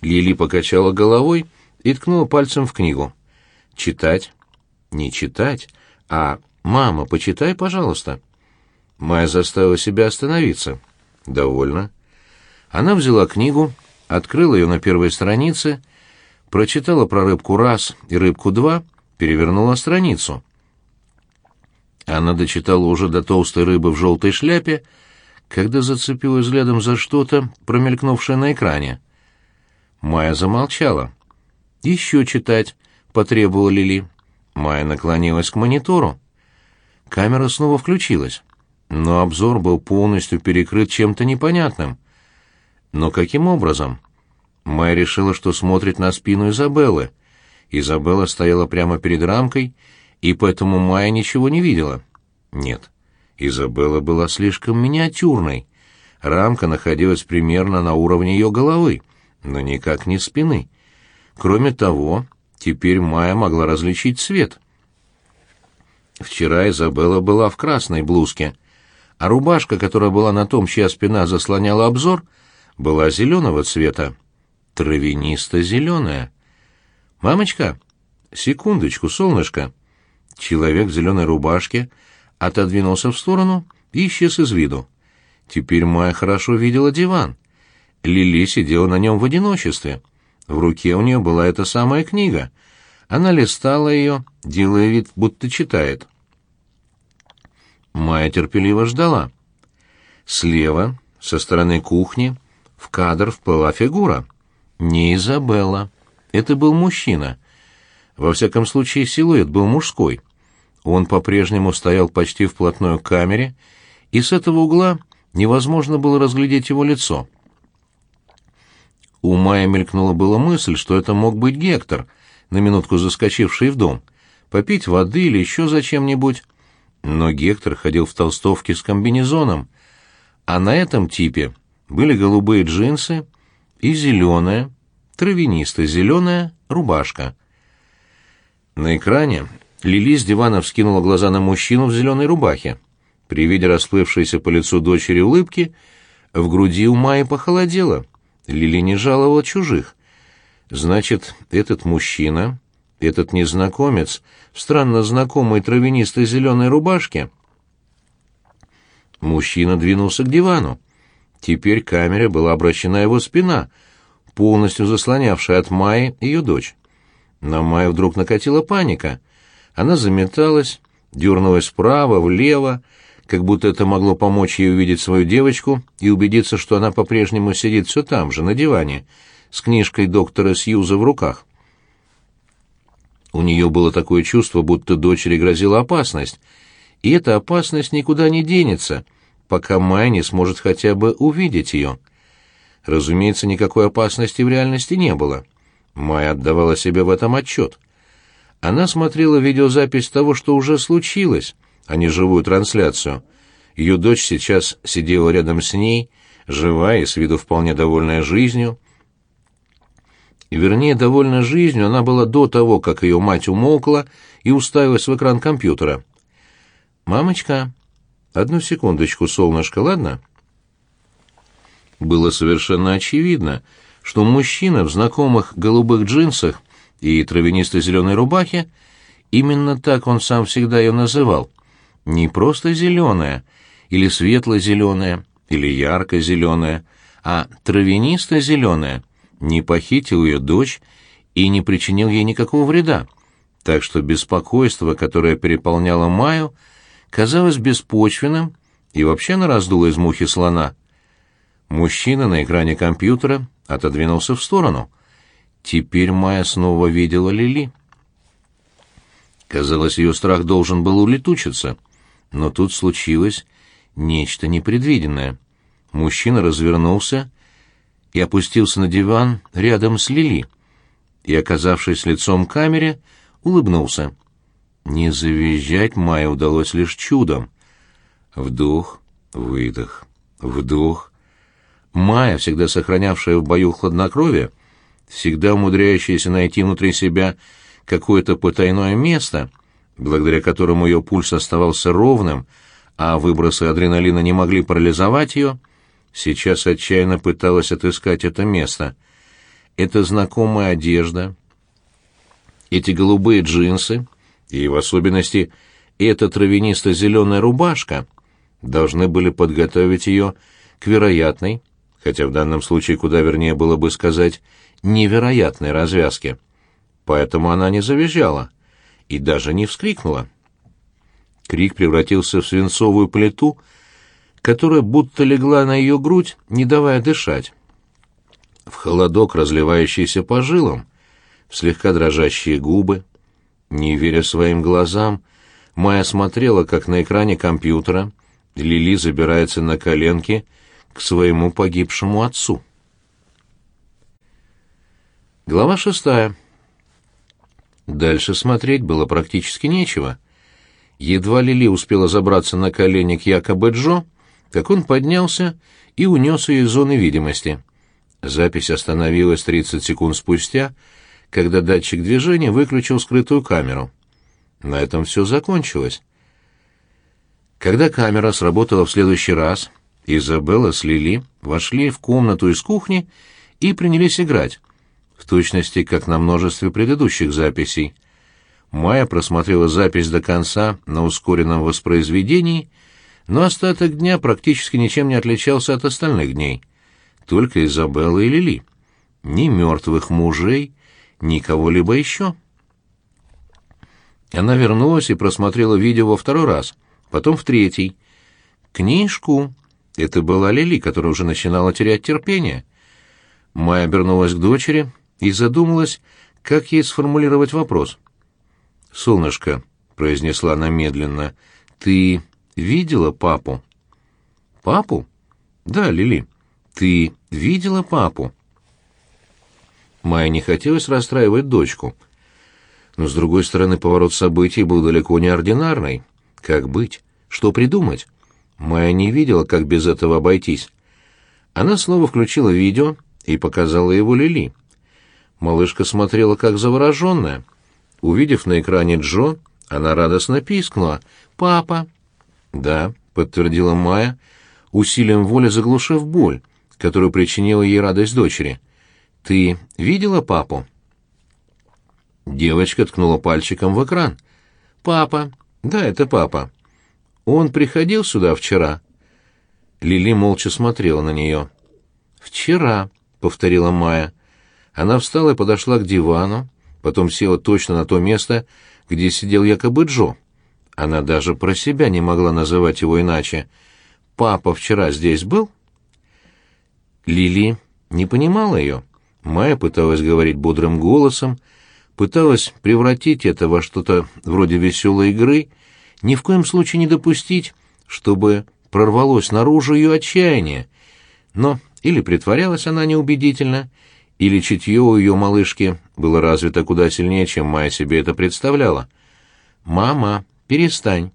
Лили покачала головой и ткнула пальцем в книгу. «Читать?» «Не читать, а «Мама, почитай, пожалуйста». Майя заставила себя остановиться. «Довольно». Она взяла книгу, открыла ее на первой странице, прочитала про рыбку раз и рыбку два, перевернула страницу. Она дочитала уже до толстой рыбы в желтой шляпе, когда зацепилась взглядом за что-то, промелькнувшее на экране. Майя замолчала. «Еще читать», — потребовала Лили. Майя наклонилась к монитору. Камера снова включилась, но обзор был полностью перекрыт чем-то непонятным. Но каким образом? Майя решила, что смотрит на спину Изабеллы. Изабелла стояла прямо перед рамкой, и поэтому Майя ничего не видела. Нет, Изабелла была слишком миниатюрной. Рамка находилась примерно на уровне ее головы, но никак не спины. Кроме того, теперь Майя могла различить цвет. Вчера Изабелла была в красной блузке, а рубашка, которая была на том, чья спина заслоняла обзор, была зеленого цвета. Травянисто-зеленая. «Мамочка, секундочку, солнышко». Человек в зеленой рубашке отодвинулся в сторону и исчез из виду. Теперь Майя хорошо видела диван. Лили сидела на нем в одиночестве. В руке у нее была эта самая книга. Она листала ее, делая вид, будто читает. Майя терпеливо ждала. Слева, со стороны кухни, в кадр вплыла фигура. Не Изабелла. Это был мужчина. Во всяком случае, силуэт был мужской. Он по-прежнему стоял почти вплотную к камере, и с этого угла невозможно было разглядеть его лицо. У Майи мелькнула была мысль, что это мог быть Гектор, на минутку заскочивший в дом, попить воды или еще зачем-нибудь. Но Гектор ходил в толстовке с комбинезоном, а на этом типе были голубые джинсы и зеленая, травянисто-зеленая рубашка. На экране Лили с дивана вскинула глаза на мужчину в зеленой рубахе. При виде расплывшейся по лицу дочери улыбки в груди у Майи похолодело. Лили не жаловала чужих. Значит, этот мужчина, этот незнакомец в странно знакомой травянистой зеленой рубашке... Мужчина двинулся к дивану. Теперь камере была обращена его спина, полностью заслонявшая от Майи ее дочь. На Майю вдруг накатила паника. Она заметалась, дернулась вправо, влево, как будто это могло помочь ей увидеть свою девочку и убедиться, что она по-прежнему сидит все там же, на диване, с книжкой доктора Сьюза в руках. У нее было такое чувство, будто дочери грозила опасность, и эта опасность никуда не денется, пока Майя не сможет хотя бы увидеть ее. Разумеется, никакой опасности в реальности не было. Майя отдавала себе в этом отчет. Она смотрела видеозапись того, что уже случилось, а не живую трансляцию. Ее дочь сейчас сидела рядом с ней, живая и с виду вполне довольная жизнью. Вернее, довольна жизнью она была до того, как ее мать умолкла и уставилась в экран компьютера. «Мамочка, одну секундочку, солнышко, ладно?» Было совершенно очевидно, что мужчина в знакомых голубых джинсах и травянистой зеленой рубахе, именно так он сам всегда ее называл, не просто зеленая, или светло-зеленая, или ярко-зеленая, а травянисто-зеленая, не похитил ее дочь и не причинил ей никакого вреда, так что беспокойство, которое переполняло Маю, казалось беспочвенным и вообще она раздула из мухи слона. Мужчина на экране компьютера отодвинулся в сторону. Теперь Майя снова видела Лили. Казалось, ее страх должен был улетучиться, но тут случилось нечто непредвиденное. Мужчина развернулся и опустился на диван рядом с Лили, и, оказавшись лицом к камере, улыбнулся. Не завизжать Майе удалось лишь чудом. Вдох, выдох, вдох. Майя, всегда сохранявшая в бою хладнокровие, всегда умудряющаяся найти внутри себя какое-то потайное место, благодаря которому ее пульс оставался ровным, а выбросы адреналина не могли парализовать ее, сейчас отчаянно пыталась отыскать это место. эта знакомая одежда, эти голубые джинсы и, в особенности, эта травянисто-зеленая рубашка должны были подготовить ее к вероятной, хотя в данном случае куда вернее было бы сказать невероятной развязке. Поэтому она не завизжала и даже не вскрикнула. Крик превратился в свинцовую плиту, которая будто легла на ее грудь, не давая дышать. В холодок, разливающийся по жилам, в слегка дрожащие губы. Не веря своим глазам, Майя смотрела, как на экране компьютера Лили забирается на коленки к своему погибшему отцу. Глава шестая. Дальше смотреть было практически нечего. Едва Лили успела забраться на колени к якобы Джо, как он поднялся и унес ее из зоны видимости. Запись остановилась 30 секунд спустя, когда датчик движения выключил скрытую камеру. На этом все закончилось. Когда камера сработала в следующий раз, Изабелла с Лили вошли в комнату из кухни и принялись играть, в точности как на множестве предыдущих записей. Майя просмотрела запись до конца на ускоренном воспроизведении, но остаток дня практически ничем не отличался от остальных дней. Только Изабелла и Лили. Ни мертвых мужей, ни кого-либо еще. Она вернулась и просмотрела видео во второй раз, потом в третий. Книжку. Это была Лили, которая уже начинала терять терпение. Майя обернулась к дочери и задумалась, как ей сформулировать вопрос. «Солнышко», — произнесла она медленно, — «ты видела папу?» «Папу?» «Да, Лили. Ты видела папу?» Майе не хотелось расстраивать дочку — но, с другой стороны, поворот событий был далеко не ординарный. Как быть? Что придумать? Майя не видела, как без этого обойтись. Она снова включила видео и показала его Лили. Малышка смотрела как завороженная. Увидев на экране Джо, она радостно пискнула. «Папа!» «Да», — подтвердила Майя, усилием воли заглушив боль, которую причинила ей радость дочери. «Ты видела папу?» Девочка ткнула пальчиком в экран. «Папа. Да, это папа. Он приходил сюда вчера?» Лили молча смотрела на нее. «Вчера», — повторила Майя. Она встала и подошла к дивану, потом села точно на то место, где сидел якобы Джо. Она даже про себя не могла называть его иначе. «Папа вчера здесь был?» Лили не понимала ее. Майя пыталась говорить бодрым голосом, пыталась превратить это во что-то вроде веселой игры, ни в коем случае не допустить, чтобы прорвалось наружу ее отчаяние. Но или притворялась она неубедительно, или чутье у ее малышки было развито куда сильнее, чем Майя себе это представляла. «Мама, перестань»,